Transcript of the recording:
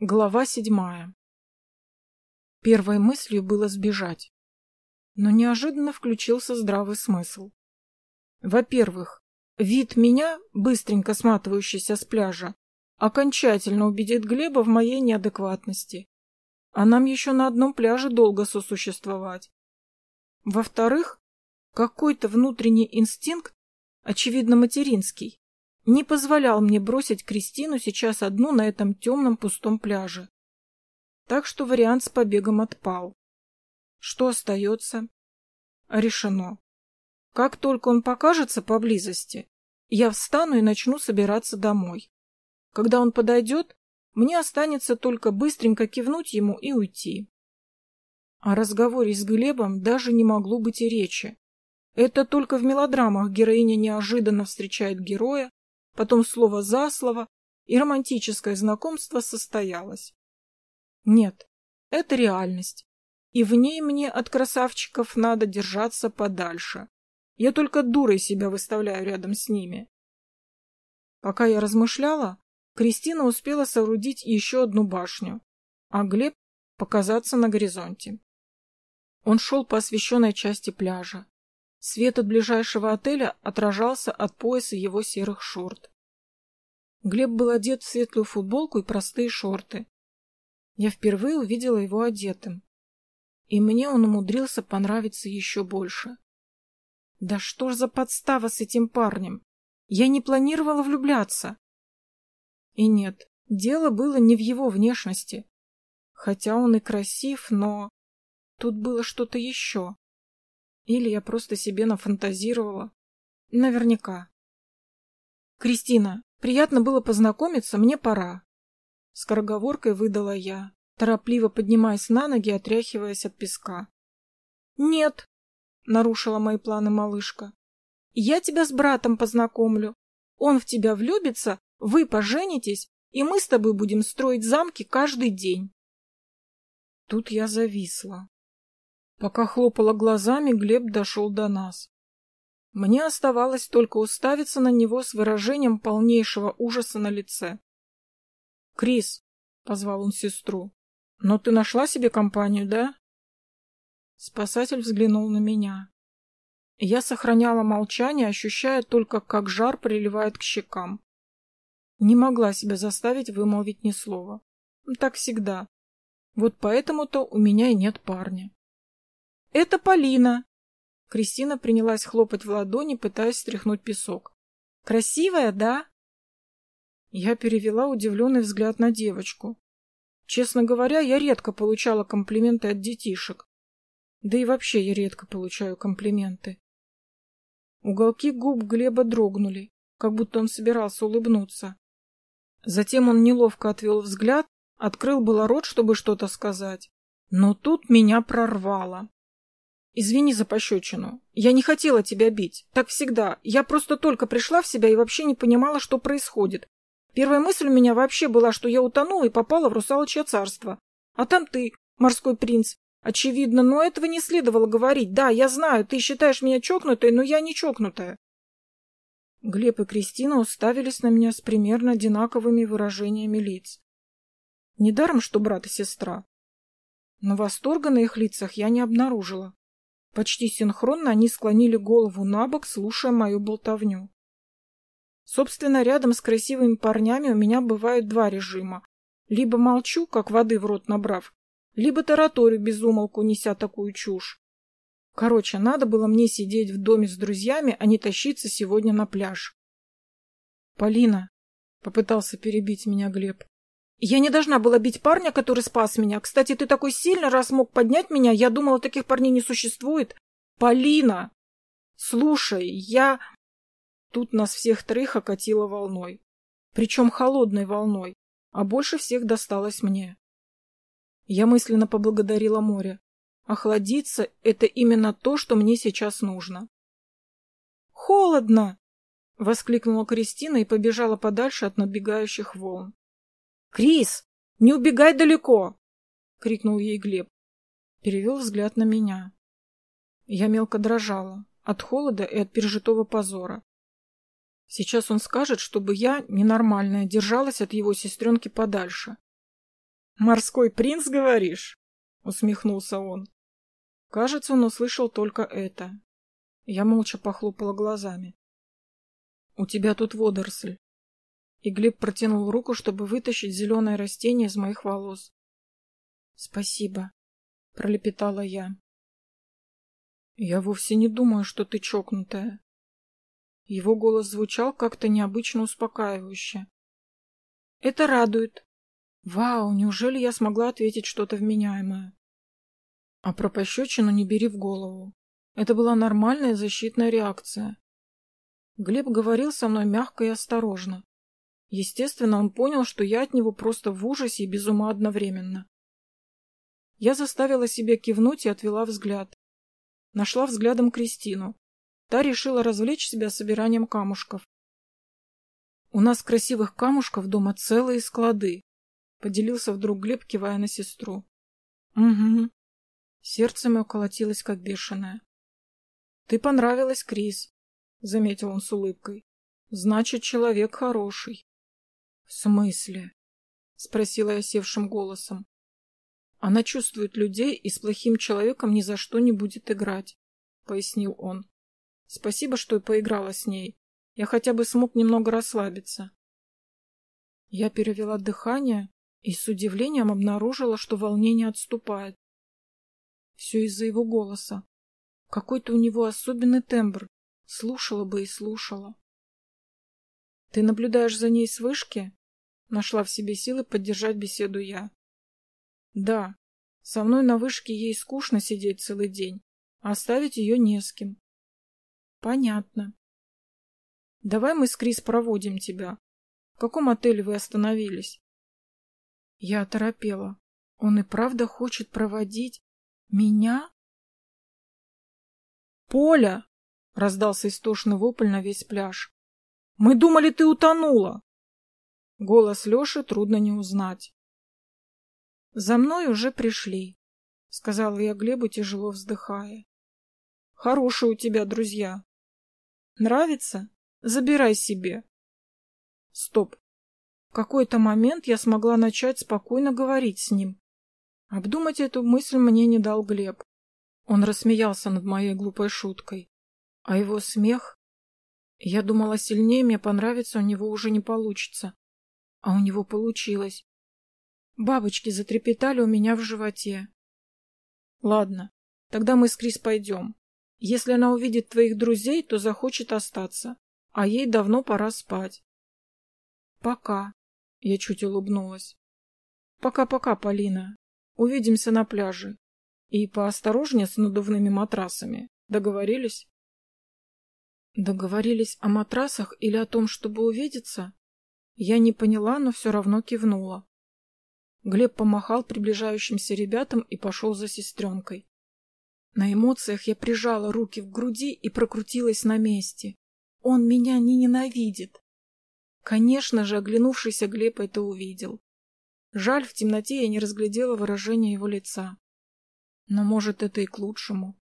Глава седьмая. Первой мыслью было сбежать. Но неожиданно включился здравый смысл. Во-первых, вид меня, быстренько сматывающийся с пляжа, окончательно убедит Глеба в моей неадекватности. А нам еще на одном пляже долго сосуществовать. Во-вторых, какой-то внутренний инстинкт, очевидно материнский, не позволял мне бросить Кристину сейчас одну на этом темном пустом пляже. Так что вариант с побегом отпал. Что остается? Решено. Как только он покажется поблизости, я встану и начну собираться домой. Когда он подойдет, мне останется только быстренько кивнуть ему и уйти. О разговоре с Глебом даже не могло быть и речи. Это только в мелодрамах героиня неожиданно встречает героя, потом слово за слово, и романтическое знакомство состоялось. Нет, это реальность, и в ней мне от красавчиков надо держаться подальше. Я только дурой себя выставляю рядом с ними. Пока я размышляла, Кристина успела соорудить еще одну башню, а Глеб показаться на горизонте. Он шел по освещенной части пляжа. Свет от ближайшего отеля отражался от пояса его серых шорт. Глеб был одет в светлую футболку и простые шорты. Я впервые увидела его одетым. И мне он умудрился понравиться еще больше. Да что ж за подстава с этим парнем? Я не планировала влюбляться. И нет, дело было не в его внешности. Хотя он и красив, но... Тут было что-то еще. Или я просто себе нафантазировала. Наверняка. «Кристина, приятно было познакомиться, мне пора». Скороговоркой выдала я, торопливо поднимаясь на ноги, отряхиваясь от песка. «Нет», — нарушила мои планы малышка. «Я тебя с братом познакомлю. Он в тебя влюбится, вы поженитесь, и мы с тобой будем строить замки каждый день». Тут я зависла. Пока хлопала глазами, Глеб дошел до нас. Мне оставалось только уставиться на него с выражением полнейшего ужаса на лице. «Крис», — позвал он сестру, — «но ты нашла себе компанию, да?» Спасатель взглянул на меня. Я сохраняла молчание, ощущая только, как жар приливает к щекам. Не могла себя заставить вымолвить ни слова. Так всегда. Вот поэтому-то у меня и нет парня. «Это Полина!» Кристина принялась хлопать в ладони, пытаясь стряхнуть песок. «Красивая, да?» Я перевела удивленный взгляд на девочку. Честно говоря, я редко получала комплименты от детишек. Да и вообще я редко получаю комплименты. Уголки губ Глеба дрогнули, как будто он собирался улыбнуться. Затем он неловко отвел взгляд, открыл было рот, чтобы что-то сказать. Но тут меня прорвало. Извини за пощечину. Я не хотела тебя бить. Так всегда. Я просто только пришла в себя и вообще не понимала, что происходит. Первая мысль у меня вообще была, что я утонула и попала в русалочье царство. А там ты, морской принц. Очевидно, но этого не следовало говорить. Да, я знаю, ты считаешь меня чокнутой, но я не чокнутая. Глеб и Кристина уставились на меня с примерно одинаковыми выражениями лиц. Недаром, что брат и сестра. Но восторга на их лицах я не обнаружила. Почти синхронно они склонили голову на бок, слушая мою болтовню. Собственно, рядом с красивыми парнями у меня бывают два режима. Либо молчу, как воды в рот набрав, либо тараторю безумолку, неся такую чушь. Короче, надо было мне сидеть в доме с друзьями, а не тащиться сегодня на пляж. «Полина», — попытался перебить меня Глеб, я не должна была бить парня, который спас меня. Кстати, ты такой сильный, раз мог поднять меня. Я думала, таких парней не существует. Полина! Слушай, я... Тут нас всех троих окатило волной. Причем холодной волной. А больше всех досталось мне. Я мысленно поблагодарила море. Охладиться — это именно то, что мне сейчас нужно. «Холодно!» — воскликнула Кристина и побежала подальше от набегающих волн. «Крис, не убегай далеко!» — крикнул ей Глеб. Перевел взгляд на меня. Я мелко дрожала от холода и от пережитого позора. Сейчас он скажет, чтобы я, ненормальная, держалась от его сестренки подальше. «Морской принц, говоришь?» — усмехнулся он. Кажется, он услышал только это. Я молча похлопала глазами. «У тебя тут водоросль». И Глеб протянул руку, чтобы вытащить зеленое растение из моих волос. «Спасибо», — пролепетала я. «Я вовсе не думаю, что ты чокнутая». Его голос звучал как-то необычно успокаивающе. «Это радует. Вау, неужели я смогла ответить что-то вменяемое? А про пощечину не бери в голову. Это была нормальная защитная реакция. Глеб говорил со мной мягко и осторожно. Естественно, он понял, что я от него просто в ужасе и без ума одновременно. Я заставила себя кивнуть и отвела взгляд. Нашла взглядом Кристину. Та решила развлечь себя собиранием камушков. У нас красивых камушков дома целые склады. Поделился вдруг Глеб, кивая на сестру. Угу. Сердце мое колотилось, как бешеное. Ты понравилась, Крис, заметил он с улыбкой. Значит, человек хороший. В смысле? Спросила я севшим голосом. Она чувствует людей и с плохим человеком ни за что не будет играть, пояснил он. Спасибо, что и поиграла с ней. Я хотя бы смог немного расслабиться. Я перевела дыхание и с удивлением обнаружила, что волнение отступает. Все из-за его голоса. Какой-то у него особенный тембр. Слушала бы и слушала. — Ты наблюдаешь за ней с вышки? Нашла в себе силы поддержать беседу я. — Да. Со мной на вышке ей скучно сидеть целый день, а оставить ее не с кем. — Понятно. — Давай мы с Крис проводим тебя. В каком отеле вы остановились? Я оторопела. Он и правда хочет проводить меня? Поля! Раздался истошный вопль на весь пляж. Мы думали, ты утонула! Голос Леши трудно не узнать. За мной уже пришли, сказала я Глебу, тяжело вздыхая. Хорошие у тебя друзья. Нравится? Забирай себе. Стоп. В какой-то момент я смогла начать спокойно говорить с ним. Обдумать эту мысль мне не дал Глеб. Он рассмеялся над моей глупой шуткой. А его смех... Я думала, сильнее мне понравится у него уже не получится. А у него получилось. Бабочки затрепетали у меня в животе. Ладно, тогда мы с Крис пойдем. Если она увидит твоих друзей, то захочет остаться. А ей давно пора спать. Пока. Я чуть улыбнулась. Пока-пока, Полина. Увидимся на пляже. И поосторожнее с надувными матрасами. Договорились? Договорились о матрасах или о том, чтобы увидеться? Я не поняла, но все равно кивнула. Глеб помахал приближающимся ребятам и пошел за сестренкой. На эмоциях я прижала руки в груди и прокрутилась на месте. Он меня не ненавидит. Конечно же, оглянувшийся Глеб это увидел. Жаль, в темноте я не разглядела выражения его лица. Но, может, это и к лучшему.